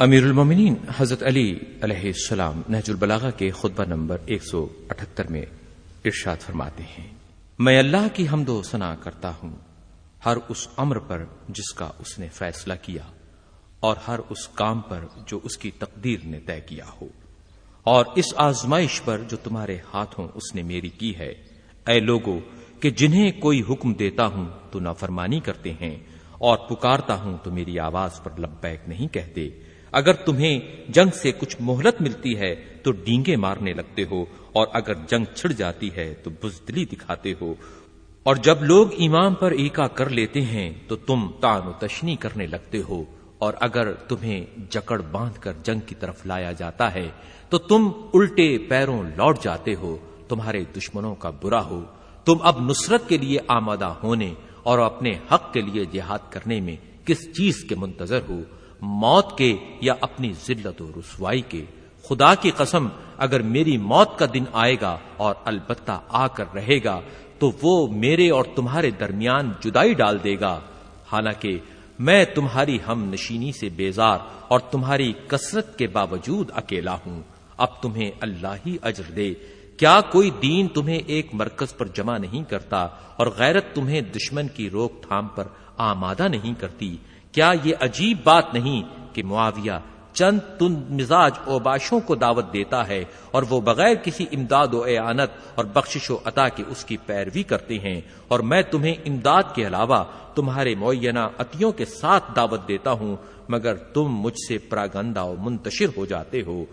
امیر المومنین حضرت علی علیہ السلام، نہج البلاغہ کے خطبہ نمبر ایک سو اٹھہتر میں ارشاد فرماتے ہیں۔ میں اللہ کی حمد و ثنا کرتا ہوں، ہر اس امر پر جس کا اس نے فیصلہ کیا، اور ہر اس کام پر جو اس کی تقدیر نے طے کیا ہو۔ اور اس آزمائش پر جو تمہارے ہاتھوں اس نے میری کی ہے، اے لوگوں کہ جنہیں کوئی حکم دیتا ہوں تو نافرمانی کرتے ہیں، اور پکارتا ہوں تو میری آواز پر لبیک نہیں کہتے۔ اگر تمہیں جنگ سے کچھ مہلت ملتی ہے، تو ڈینگے مارنے لگتے ہو، اور اگر جنگ چھڑ جاتی ہے، تو بزدلی دکھاتے ہو۔ اور جب لوگ ایمان پر ایکا کر لیتے ہیں، تو تم تان و تشنی کرنے لگتے ہو۔ اور اگر تمہیں جکڑ باندھ کر جنگ کی طرف لایا جاتا ہے، تو تم الٹے پیروں لوٹ جاتے ہو، تمہارے دشمنوں کا برا ہو۔ تم اب نصرت کے لیے آمادہ ہونے، اور اپنے حق کے لیے جہاد کرنے میں کس چیز کے منتظر ہو؟ موت کے یا اپنی ذلت و رسوائی کے۔ خدا کی قسم، اگر میری موت کا دن آئے گا اور البتہ آ کر رہے گا، تو وہ میرے اور تمہارے درمیان جدائی ڈال دے گا۔ حالانکہ میں تمہاری ہم نشینی سے بیزار اور تمہاری کثرت کے باوجود اکیلا ہوں۔ اب تمہیں اللہ ہی اجر دے۔ کیا کوئی دین تمہیں ایک مرکز پر جمع نہیں کرتا اور غیرت تمہیں دشمن کی روک تھام پر آمادہ نہیں کرتی؟ کیا یہ عجیب بات نہیں کہ معاویہ چند تن مزاج اوباشوں کو دعوت دیتا ہے اور وہ بغیر کسی امداد و اعانت اور بخشش و عطا کے اس کی پیروی کرتے ہیں اور میں تمہیں امداد کے علاوہ تمہارے معینہ عطیوں کے ساتھ دعوت دیتا ہوں مگر تم مجھ سے پراگندہ و منتشر ہو جاتے ہو۔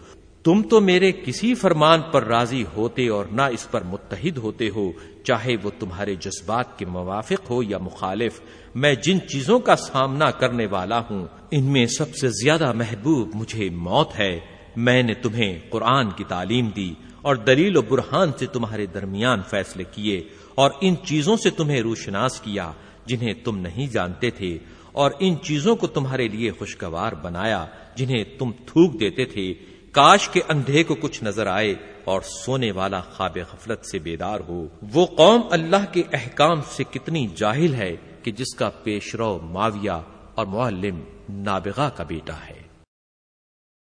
تم تو میرے کسی فرمان پر راضی ہوتے اور نہ اس پر متحد ہوتے ہو، چاہے وہ تمہارے جذبات کے موافق ہو یا مخالف، میں جن چیزوں کا سامنا کرنے والا ہوں، ان میں سب سے زیادہ محبوب مجھے موت ہے۔ میں نے تمہیں قرآن کی تعلیم دی اور دلیل و برہان سے تمہارے درمیان فیصلے کیے اور ان چیزوں سے تمہیں روشناس کیا جنہیں تم نہیں جانتے تھے اور ان چیزوں کو تمہارے لیے خوشگوار بنایا جنہیں تم تھوک دیتے تھے۔ کاش کے اندھے کو کچھ نظر آئے اور سونے والا خواب غفلت سے بیدار ہو۔ وہ قوم اللہ کے احکام سے کتنی جاہل ہے کہ جس کا پیشرو معاویہ اور معلم نابغا کا بیٹا ہے۔